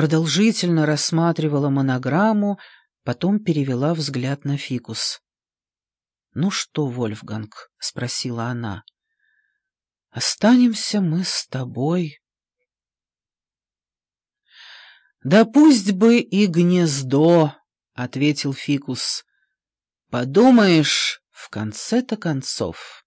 продолжительно рассматривала монограмму, потом перевела взгляд на фикус. «Ну что, Вольфганг?» — спросила она. «Останемся мы с тобой». «Да пусть бы и гнездо», — ответил фикус. «Подумаешь, в конце-то концов».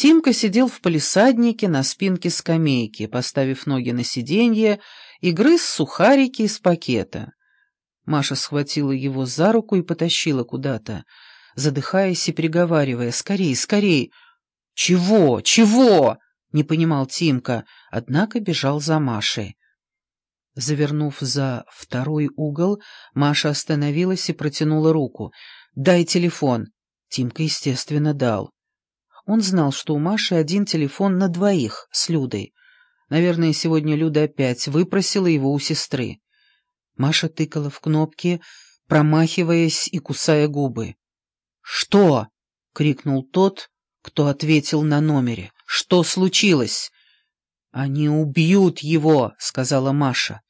Тимка сидел в палисаднике на спинке скамейки, поставив ноги на сиденье, и грыз сухарики из пакета. Маша схватила его за руку и потащила куда-то, задыхаясь и приговаривая «Скорей, скорей!» «Чего? Чего?» — не понимал Тимка, однако бежал за Машей. Завернув за второй угол, Маша остановилась и протянула руку. «Дай телефон». Тимка, естественно, дал. Он знал, что у Маши один телефон на двоих с Людой. Наверное, сегодня Люда опять выпросила его у сестры. Маша тыкала в кнопки, промахиваясь и кусая губы. «Что?» — крикнул тот, кто ответил на номере. «Что случилось?» «Они убьют его», — сказала Маша.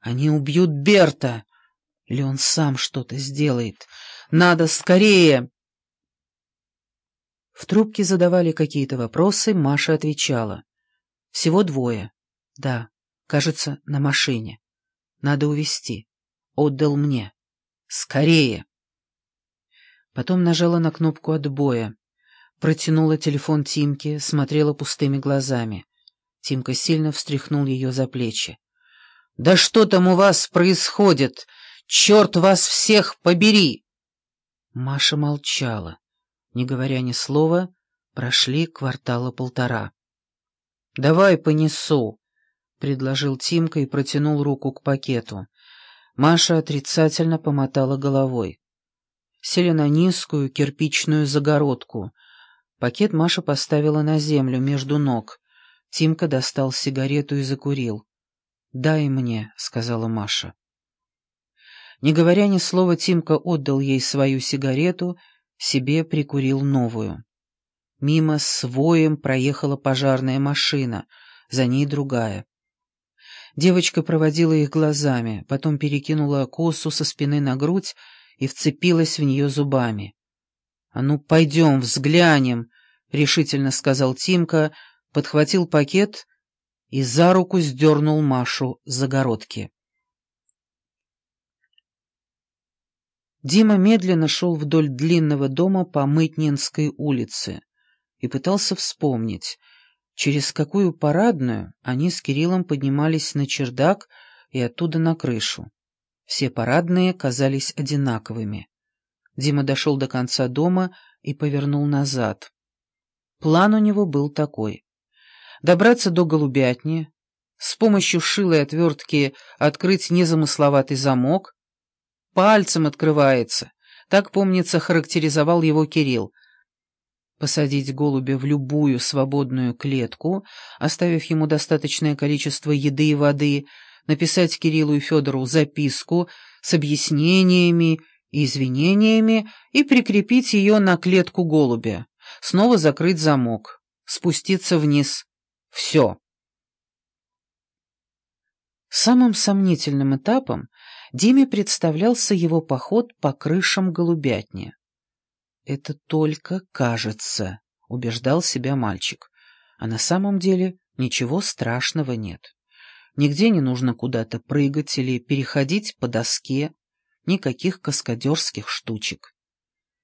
«Они убьют Берта. Или он сам что-то сделает. Надо скорее!» В трубке задавали какие-то вопросы, Маша отвечала. «Всего двое. Да, кажется, на машине. Надо увезти. Отдал мне. Скорее!» Потом нажала на кнопку отбоя. Протянула телефон Тимке, смотрела пустыми глазами. Тимка сильно встряхнул ее за плечи. «Да что там у вас происходит? Черт вас всех побери!» Маша молчала не говоря ни слова, прошли квартала полтора. «Давай понесу», — предложил Тимка и протянул руку к пакету. Маша отрицательно помотала головой. Сели на низкую кирпичную загородку. Пакет Маша поставила на землю между ног. Тимка достал сигарету и закурил. «Дай мне», — сказала Маша. Не говоря ни слова, Тимка отдал ей свою сигарету — себе прикурил новую. Мимо с воем проехала пожарная машина, за ней другая. Девочка проводила их глазами, потом перекинула косу со спины на грудь и вцепилась в нее зубами. «А ну, пойдем, взглянем», — решительно сказал Тимка, подхватил пакет и за руку сдернул Машу с загородки. Дима медленно шел вдоль длинного дома по Мытнинской улице и пытался вспомнить, через какую парадную они с Кириллом поднимались на чердак и оттуда на крышу. Все парадные казались одинаковыми. Дима дошел до конца дома и повернул назад. План у него был такой. Добраться до голубятни, с помощью шилой отвертки открыть незамысловатый замок, пальцем открывается. Так, помнится, характеризовал его Кирилл. Посадить голубя в любую свободную клетку, оставив ему достаточное количество еды и воды, написать Кириллу и Федору записку с объяснениями и извинениями и прикрепить ее на клетку голубя, снова закрыть замок, спуститься вниз. Все. Самым сомнительным этапом Диме представлялся его поход по крышам голубятни. «Это только кажется», — убеждал себя мальчик. «А на самом деле ничего страшного нет. Нигде не нужно куда-то прыгать или переходить по доске, никаких каскадерских штучек.